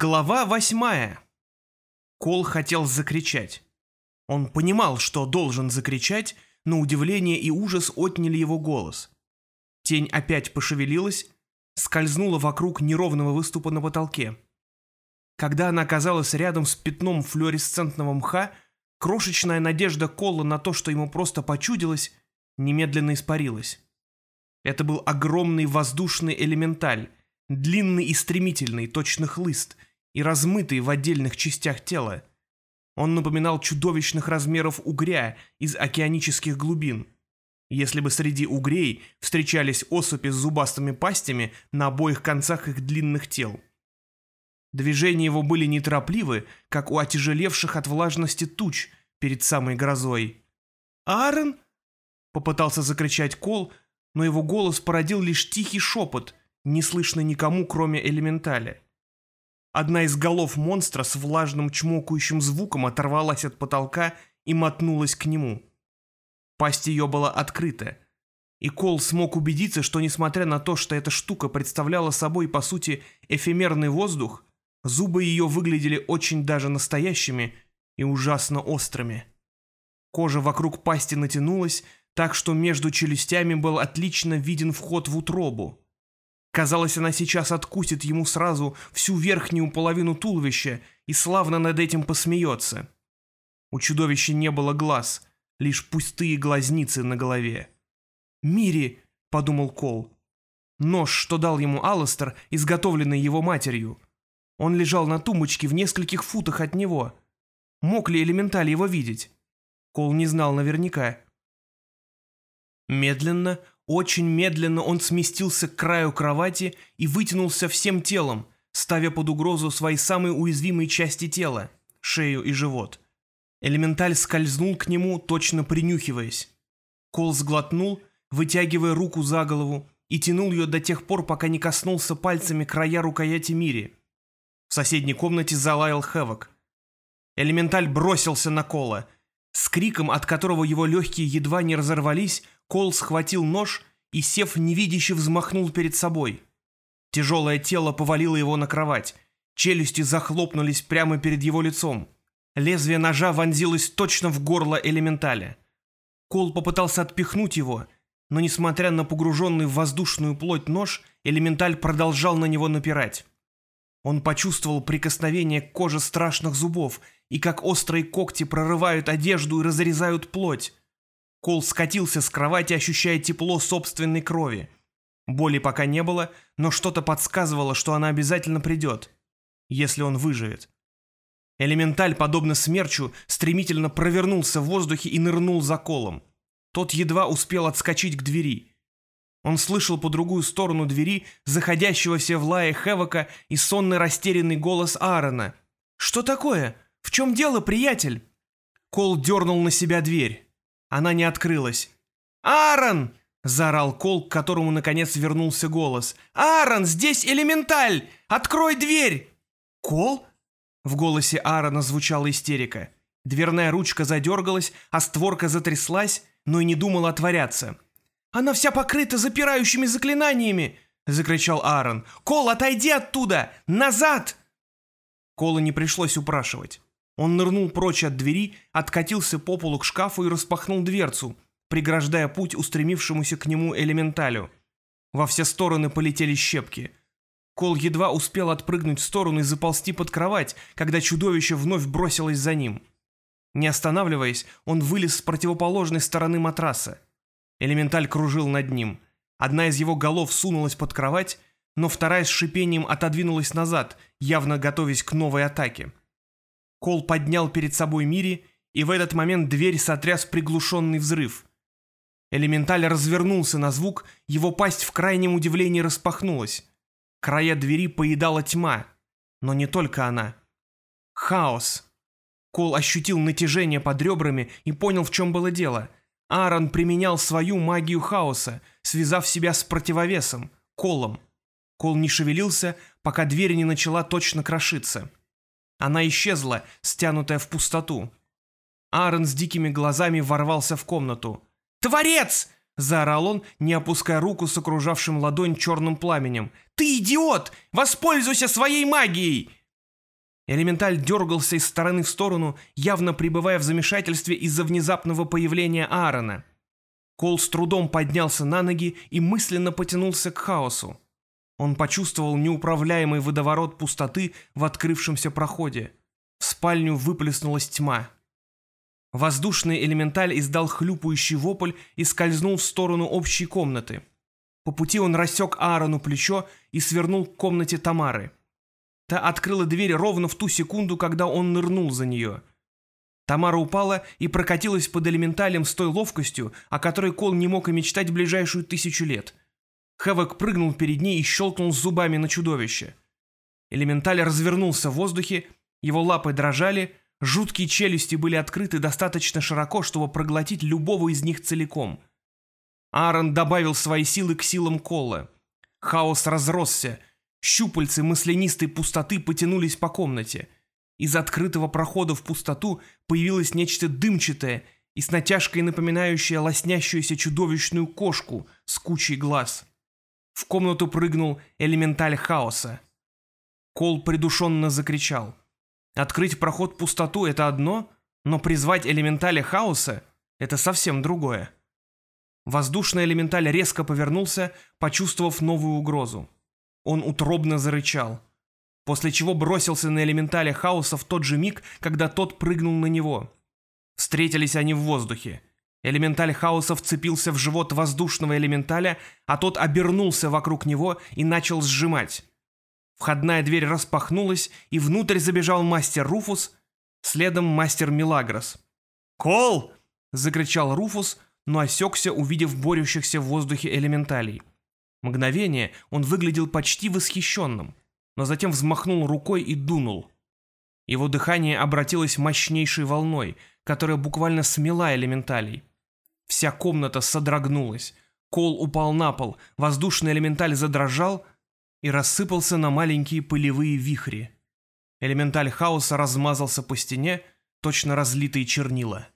Глава восьмая. Кол хотел закричать. Он понимал, что должен закричать, но удивление и ужас отняли его голос. Тень опять пошевелилась, скользнула вокруг неровного выступа на потолке. Когда она оказалась рядом с пятном флуоресцентного мха, крошечная надежда Кола на то, что ему просто почудилось, немедленно испарилась. Это был огромный воздушный элементаль, длинный и стремительный, точно хлыст, и размытый в отдельных частях тела. Он напоминал чудовищных размеров угря из океанических глубин. Если бы среди угрей встречались особи с зубастыми пастями на обоих концах их длинных тел. Движения его были неторопливы, как у отяжелевших от влажности туч перед самой грозой. «Аарон?» — попытался закричать Кол, но его голос породил лишь тихий шепот — не слышно никому, кроме элементаля. Одна из голов монстра с влажным чмокающим звуком оторвалась от потолка и мотнулась к нему. Пасть ее была открыта, и Кол смог убедиться, что несмотря на то, что эта штука представляла собой, по сути, эфемерный воздух, зубы ее выглядели очень даже настоящими и ужасно острыми. Кожа вокруг пасти натянулась, так что между челюстями был отлично виден вход в утробу. Казалось, она сейчас откусит ему сразу всю верхнюю половину туловища и славно над этим посмеется. У чудовища не было глаз, лишь пустые глазницы на голове. «Мири!» — подумал Кол. Нож, что дал ему Алластер, изготовленный его матерью. Он лежал на тумбочке в нескольких футах от него. Мог ли элементаль его видеть? Кол не знал наверняка. Медленно очень медленно он сместился к краю кровати и вытянулся всем телом, ставя под угрозу свои самые уязвимые части тела – шею и живот. Элементаль скользнул к нему, точно принюхиваясь. Кол сглотнул, вытягивая руку за голову, и тянул ее до тех пор, пока не коснулся пальцами края рукояти Мири. В соседней комнате залаял Хэвок. Элементаль бросился на Кола. С криком, от которого его легкие едва не разорвались, Кол схватил нож и, сев невидяще, взмахнул перед собой. Тяжелое тело повалило его на кровать. Челюсти захлопнулись прямо перед его лицом. Лезвие ножа вонзилось точно в горло элементаля. Кол попытался отпихнуть его, но, несмотря на погруженный в воздушную плоть нож, элементаль продолжал на него напирать. Он почувствовал прикосновение к коже страшных зубов и как острые когти прорывают одежду и разрезают плоть. Кол скатился с кровати, ощущая тепло собственной крови. Боли пока не было, но что-то подсказывало, что она обязательно придет, если он выживет. Элементаль, подобно смерчу, стремительно провернулся в воздухе и нырнул за колом. Тот едва успел отскочить к двери. Он слышал по другую сторону двери заходящегося в лае Хевока и сонный растерянный голос Аарона. «Что такое? В чем дело, приятель?» Кол дернул на себя дверь. Она не открылась. «Аарон!» — заорал Кол, к которому наконец вернулся голос. «Аарон, здесь элементаль! Открой дверь!» «Кол?» — в голосе Аарона звучала истерика. Дверная ручка задергалась, а створка затряслась, но и не думала отворяться. «Она вся покрыта запирающими заклинаниями!» — закричал Аарон. «Кол, отойди оттуда! Назад!» Кола не пришлось упрашивать. Он нырнул прочь от двери, откатился по полу к шкафу и распахнул дверцу, преграждая путь устремившемуся к нему элементалю. Во все стороны полетели щепки. Кол едва успел отпрыгнуть в сторону и заползти под кровать, когда чудовище вновь бросилось за ним. Не останавливаясь, он вылез с противоположной стороны матраса. Элементаль кружил над ним. Одна из его голов сунулась под кровать, но вторая с шипением отодвинулась назад, явно готовясь к новой атаке. Кол поднял перед собой Мири, и в этот момент дверь сотряс приглушенный взрыв. Элементаль развернулся на звук, его пасть в крайнем удивлении распахнулась. Края двери поедала тьма, но не только она. Хаос. Кол ощутил натяжение под ребрами и понял, в чем было дело. Аарон применял свою магию хаоса, связав себя с противовесом, Колом. Кол не шевелился, пока дверь не начала точно крошиться. Она исчезла, стянутая в пустоту. Аарон с дикими глазами ворвался в комнату. «Творец!» — заорал он, не опуская руку с окружавшим ладонь черным пламенем. «Ты идиот! Воспользуйся своей магией!» Элементаль дергался из стороны в сторону, явно пребывая в замешательстве из-за внезапного появления Аарона. Кол с трудом поднялся на ноги и мысленно потянулся к хаосу. Он почувствовал неуправляемый водоворот пустоты в открывшемся проходе. В спальню выплеснулась тьма. Воздушный элементаль издал хлюпающий вопль и скользнул в сторону общей комнаты. По пути он рассек Аарону плечо и свернул к комнате Тамары. Та открыла дверь ровно в ту секунду, когда он нырнул за нее. Тамара упала и прокатилась под элементалем с той ловкостью, о которой Кол не мог и мечтать ближайшую тысячу лет. Хэвок прыгнул перед ней и щелкнул зубами на чудовище. Элементаль развернулся в воздухе, его лапы дрожали, жуткие челюсти были открыты достаточно широко, чтобы проглотить любого из них целиком. Аарон добавил свои силы к силам Колла. Хаос разросся — Щупальцы маслянистой пустоты потянулись по комнате. Из открытого прохода в пустоту появилось нечто дымчатое и с натяжкой напоминающее лоснящуюся чудовищную кошку с кучей глаз. В комнату прыгнул элементаль хаоса. Кол придушенно закричал. Открыть проход в пустоту — это одно, но призвать элементаля хаоса — это совсем другое. Воздушный элементаль резко повернулся, почувствовав новую угрозу. Он утробно зарычал, после чего бросился на элементаля хаоса в тот же миг, когда тот прыгнул на него. Встретились они в воздухе. Элементаль хаоса вцепился в живот воздушного элементаля, а тот обернулся вокруг него и начал сжимать. Входная дверь распахнулась, и внутрь забежал мастер Руфус, следом мастер Милагрос. «Кол!» — закричал Руфус, но осекся, увидев борющихся в воздухе элементалей. Мгновение он выглядел почти восхищенным, но затем взмахнул рукой и дунул. Его дыхание обратилось мощнейшей волной, которая буквально смела элементалей. Вся комната содрогнулась. Кол упал на пол, воздушный элементаль задрожал и рассыпался на маленькие пылевые вихри. Элементаль хаоса размазался по стене, точно разлитые чернила.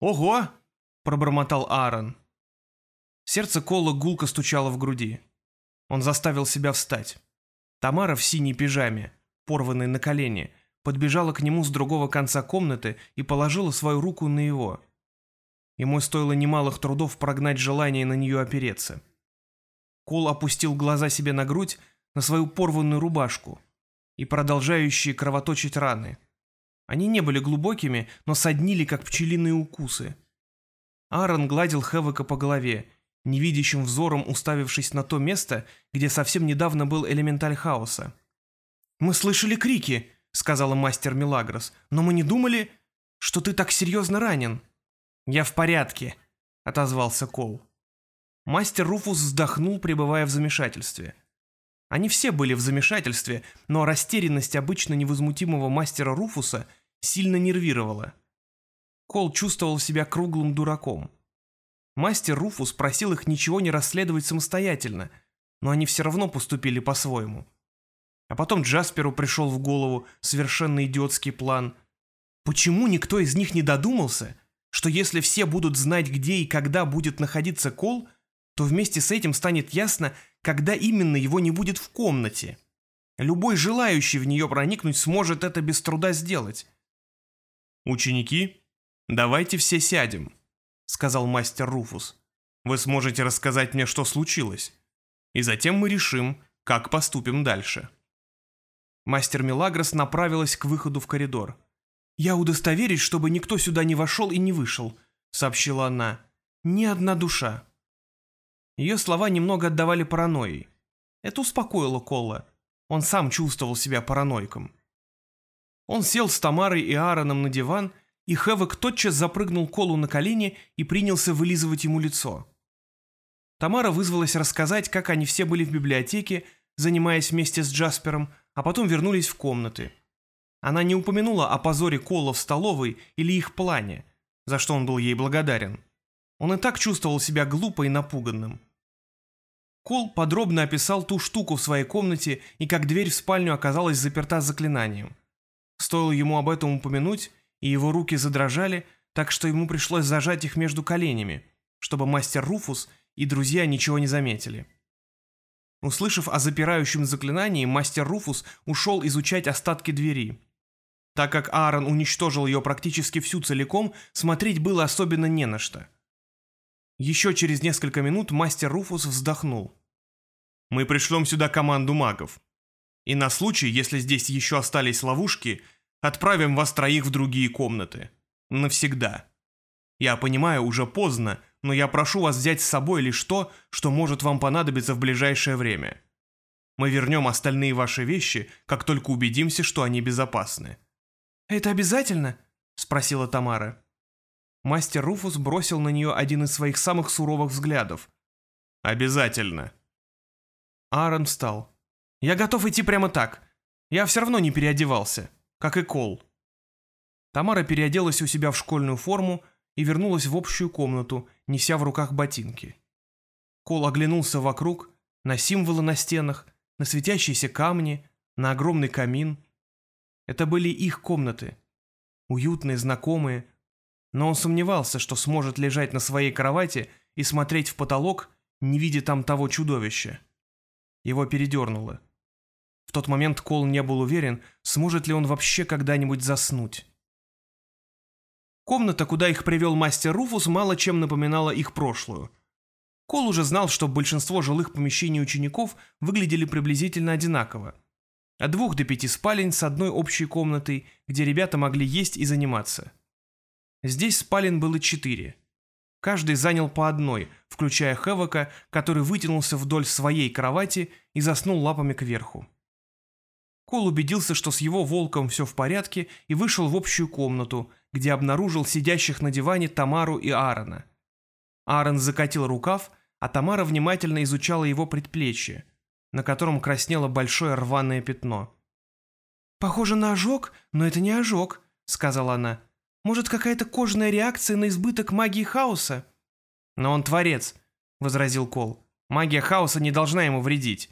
«Ого!» — пробормотал Аарон. Сердце Кола гулко стучало в груди. Он заставил себя встать. Тамара в синей пижаме, порванной на колени, подбежала к нему с другого конца комнаты и положила свою руку на его. Ему стоило немалых трудов прогнать желание на нее опереться. Кол опустил глаза себе на грудь, на свою порванную рубашку и продолжающие кровоточить раны. Они не были глубокими, но соднили, как пчелиные укусы. Аарон гладил Хевека по голове, невидящим взором уставившись на то место, где совсем недавно был элементаль хаоса. «Мы слышали крики», — сказала мастер Милагрос, «но мы не думали, что ты так серьезно ранен». «Я в порядке», — отозвался Кол. Мастер Руфус вздохнул, пребывая в замешательстве. Они все были в замешательстве, но растерянность обычно невозмутимого мастера Руфуса сильно нервировала. Кол чувствовал себя круглым дураком. Мастер Руфус просил их ничего не расследовать самостоятельно, но они все равно поступили по-своему. А потом Джасперу пришел в голову совершенно идиотский план. Почему никто из них не додумался, что если все будут знать, где и когда будет находиться Кол, то вместе с этим станет ясно, когда именно его не будет в комнате. Любой желающий в нее проникнуть сможет это без труда сделать. «Ученики, давайте все сядем», сказал мастер Руфус. «Вы сможете рассказать мне, что случилось, и затем мы решим, как поступим дальше». Мастер Милагрос направилась к выходу в коридор. «Я удостоверюсь, чтобы никто сюда не вошел и не вышел», — сообщила она. «Ни одна душа». Ее слова немного отдавали паранойей. Это успокоило Колла. Он сам чувствовал себя параноиком. Он сел с Тамарой и Аароном на диван и Хэвок тотчас запрыгнул Колу на колени и принялся вылизывать ему лицо. Тамара вызвалась рассказать, как они все были в библиотеке, занимаясь вместе с Джаспером, а потом вернулись в комнаты. Она не упомянула о позоре Кола в столовой или их плане, за что он был ей благодарен. Он и так чувствовал себя глупо и напуганным. Кол подробно описал ту штуку в своей комнате и как дверь в спальню оказалась заперта заклинанием. Стоило ему об этом упомянуть, и его руки задрожали, так что ему пришлось зажать их между коленями, чтобы мастер Руфус и друзья ничего не заметили. Услышав о запирающем заклинании, мастер Руфус ушел изучать остатки двери. Так как Аарон уничтожил ее практически всю целиком, смотреть было особенно не на что. Еще через несколько минут мастер Руфус вздохнул. «Мы пришлем сюда команду магов. И на случай, если здесь еще остались ловушки, отправим вас троих в другие комнаты. Навсегда. Я понимаю, уже поздно, но я прошу вас взять с собой лишь то, что может вам понадобиться в ближайшее время. Мы вернем остальные ваши вещи, как только убедимся, что они безопасны». «Это обязательно?» — спросила Тамара. Мастер Руфус бросил на нее один из своих самых суровых взглядов. «Обязательно». Аарон встал. «Я готов идти прямо так. Я все равно не переодевался, как и Кол». Тамара переоделась у себя в школьную форму и вернулась в общую комнату, неся в руках ботинки. Кол оглянулся вокруг, на символы на стенах, на светящиеся камни, на огромный камин. Это были их комнаты. Уютные, знакомые. Но он сомневался, что сможет лежать на своей кровати и смотреть в потолок, не видя там того чудовища. Его передернуло. В тот момент Кол не был уверен, сможет ли он вообще когда-нибудь заснуть. Комната, куда их привел мастер Руфус, мало чем напоминала их прошлую. Кол уже знал, что большинство жилых помещений учеников выглядели приблизительно одинаково. От двух до пяти спален с одной общей комнатой, где ребята могли есть и заниматься. Здесь спален было четыре. Каждый занял по одной, включая Хевока, который вытянулся вдоль своей кровати и заснул лапами кверху. Кол убедился, что с его волком все в порядке, и вышел в общую комнату, где обнаружил сидящих на диване Тамару и Аарона. Аарон закатил рукав, а Тамара внимательно изучала его предплечье, на котором краснело большое рваное пятно. «Похоже на ожог, но это не ожог», — сказала она. «Может, какая-то кожная реакция на избыток магии хаоса?» «Но он творец», — возразил Кол. «Магия хаоса не должна ему вредить.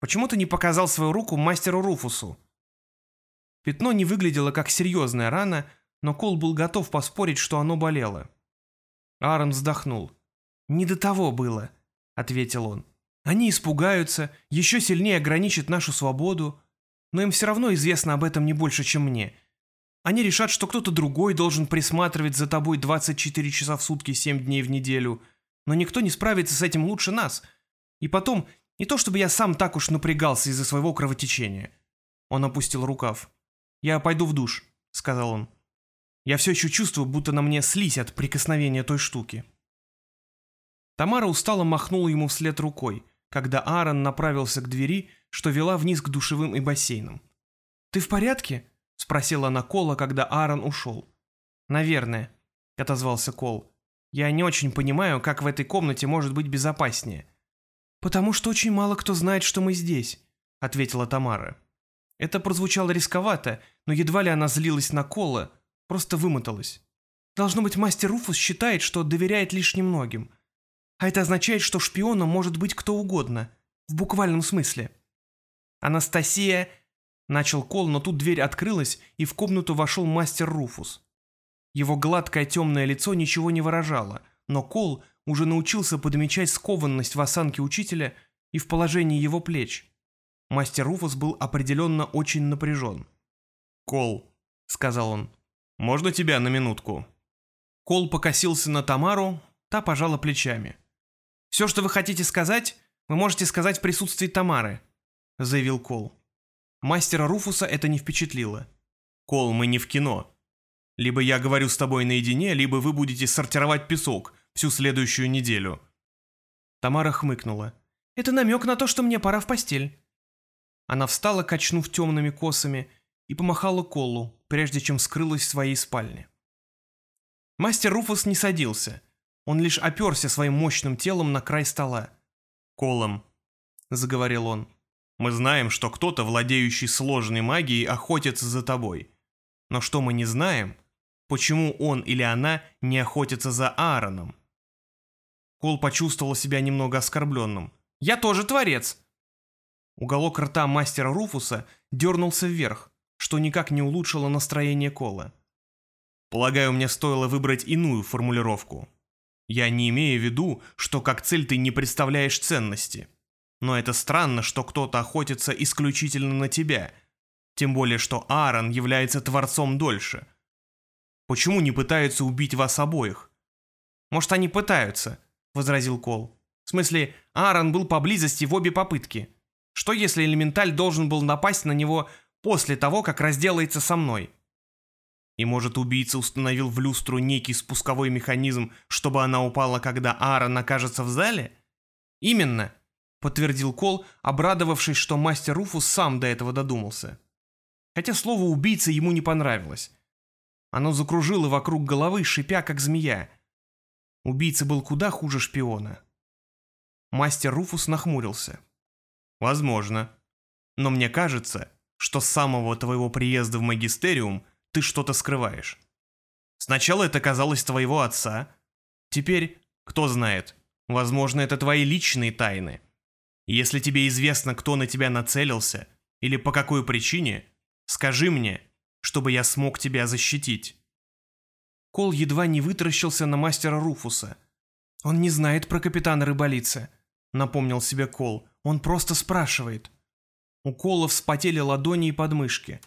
Почему ты не показал свою руку мастеру Руфусу?» Пятно не выглядело как серьезная рана, но Кол был готов поспорить, что оно болело. Аарон вздохнул. «Не до того было», — ответил он. «Они испугаются, еще сильнее ограничат нашу свободу, но им все равно известно об этом не больше, чем мне. Они решат, что кто-то другой должен присматривать за тобой 24 часа в сутки, 7 дней в неделю, но никто не справится с этим лучше нас. И потом, не то чтобы я сам так уж напрягался из-за своего кровотечения». Он опустил рукав. «Я пойду в душ», — сказал он. Я все еще чувствую, будто на мне слизь от прикосновения той штуки. Тамара устало махнула ему вслед рукой, когда Аарон направился к двери, что вела вниз к душевым и бассейнам. «Ты в порядке?» — спросила она Кола, когда Аарон ушел. «Наверное», — отозвался Кол. «Я не очень понимаю, как в этой комнате может быть безопаснее». «Потому что очень мало кто знает, что мы здесь», — ответила Тамара. Это прозвучало рисковато, но едва ли она злилась на Кола, Просто вымоталась. Должно быть, мастер Руфус считает, что доверяет лишь немногим. А это означает, что шпионом может быть кто угодно. В буквальном смысле. «Анастасия...» Начал Кол, но тут дверь открылась, и в комнату вошел мастер Руфус. Его гладкое темное лицо ничего не выражало, но Кол уже научился подмечать скованность в осанке учителя и в положении его плеч. Мастер Руфус был определенно очень напряжен. «Кол», — сказал он, можно тебя на минутку?» Кол покосился на Тамару, та пожала плечами. «Все, что вы хотите сказать, вы можете сказать в присутствии Тамары», — заявил Кол. Мастера Руфуса это не впечатлило. «Кол, мы не в кино. Либо я говорю с тобой наедине, либо вы будете сортировать песок всю следующую неделю». Тамара хмыкнула. «Это намек на то, что мне пора в постель». Она встала, качнув темными косами, и помахала Колу, прежде чем скрылась в своей спальне. Мастер Руфус не садился. Он лишь оперся своим мощным телом на край стола. «Колом», — заговорил он, — «мы знаем, что кто-то, владеющий сложной магией, охотится за тобой. Но что мы не знаем, почему он или она не охотятся за Аароном?» Кол почувствовал себя немного оскорбленным. «Я тоже творец!» Уголок рта мастера Руфуса дернулся вверх, что никак не улучшило настроение Кола. Полагаю, мне стоило выбрать иную формулировку. Я не имею в виду, что как цель ты не представляешь ценности. Но это странно, что кто-то охотится исключительно на тебя. Тем более, что Аарон является творцом дольше. Почему не пытаются убить вас обоих? Может, они пытаются, возразил Кол. В смысле, Аарон был поблизости в обе попытки. Что если элементаль должен был напасть на него после того, как разделается со мной? И может убийца установил в люстру некий спусковой механизм, чтобы она упала, когда Аарон окажется в зале? Именно, подтвердил Кол, обрадовавшись, что мастер Руфус сам до этого додумался. Хотя слово «убийца» ему не понравилось. Оно закружило вокруг головы, шипя, как змея. Убийца был куда хуже шпиона. Мастер Руфус нахмурился. «Возможно. Но мне кажется, что с самого твоего приезда в магистериум ты что-то скрываешь. Сначала это казалось твоего отца. Теперь, кто знает, возможно, это твои личные тайны. Если тебе известно, кто на тебя нацелился или по какой причине, скажи мне, чтобы я смог тебя защитить». Кол едва не вытаращился на мастера Руфуса. «Он не знает про капитана Рыболица», — напомнил себе Кол. «Он просто спрашивает». У Кола вспотели ладони и подмышки.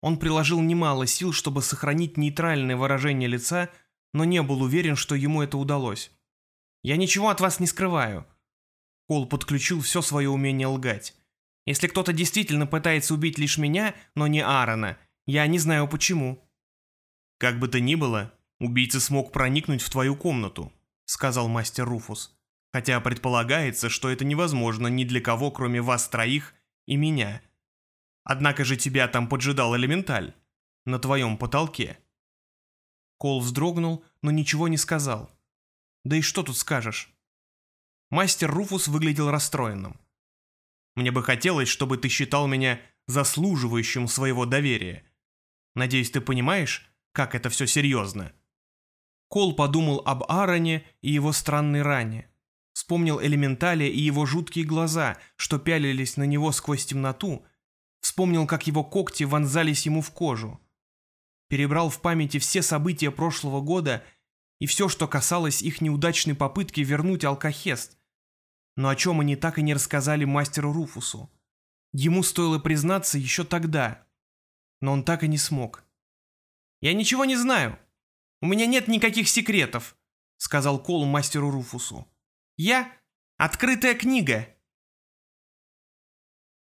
Он приложил немало сил, чтобы сохранить нейтральное выражение лица, но не был уверен, что ему это удалось. «Я ничего от вас не скрываю». Кол подключил все свое умение лгать. «Если кто-то действительно пытается убить лишь меня, но не Аарона, я не знаю почему». «Как бы то ни было, убийца смог проникнуть в твою комнату», — сказал мастер Руфус. «Хотя предполагается, что это невозможно ни для кого, кроме вас троих и меня. Однако же тебя там поджидал элементаль. На твоем потолке». Кол вздрогнул, но ничего не сказал. «Да и что тут скажешь?» Мастер Руфус выглядел расстроенным. «Мне бы хотелось, чтобы ты считал меня заслуживающим своего доверия. Надеюсь, ты понимаешь, как это все серьезно?» Кол подумал об Аароне и его странной ране. Вспомнил Элементалия и его жуткие глаза, что пялились на него сквозь темноту. Вспомнил, как его когти вонзались ему в кожу. Перебрал в памяти все события прошлого года и все, что касалось их неудачной попытки вернуть Алкахест. Но о чем они так и не рассказали мастеру Руфусу. Ему стоило признаться еще тогда, но он так и не смог. «Я ничего не знаю. У меня нет никаких секретов», — сказал Кол мастеру Руфусу. «Я — открытая книга».